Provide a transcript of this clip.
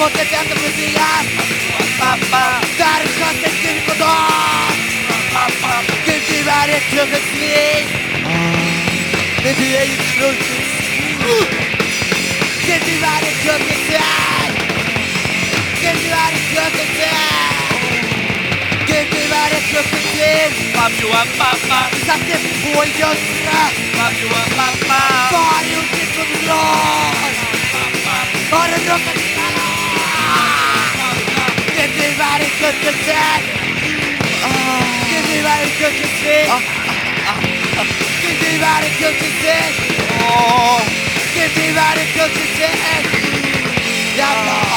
judiska folket väntar på Messias! pappa, Där sköt en kuk på dagen! pappa, Gud, du är ett kuckelsvin! Men du är ju kuckelsvin! Gud, du är ett kuckelsvin! Gud, du är ett kuckelsvin! Gud, du är the dead. Oh. Give me my cooking stick. Give me my cooking stick. Give me my cooking stick. Yeah.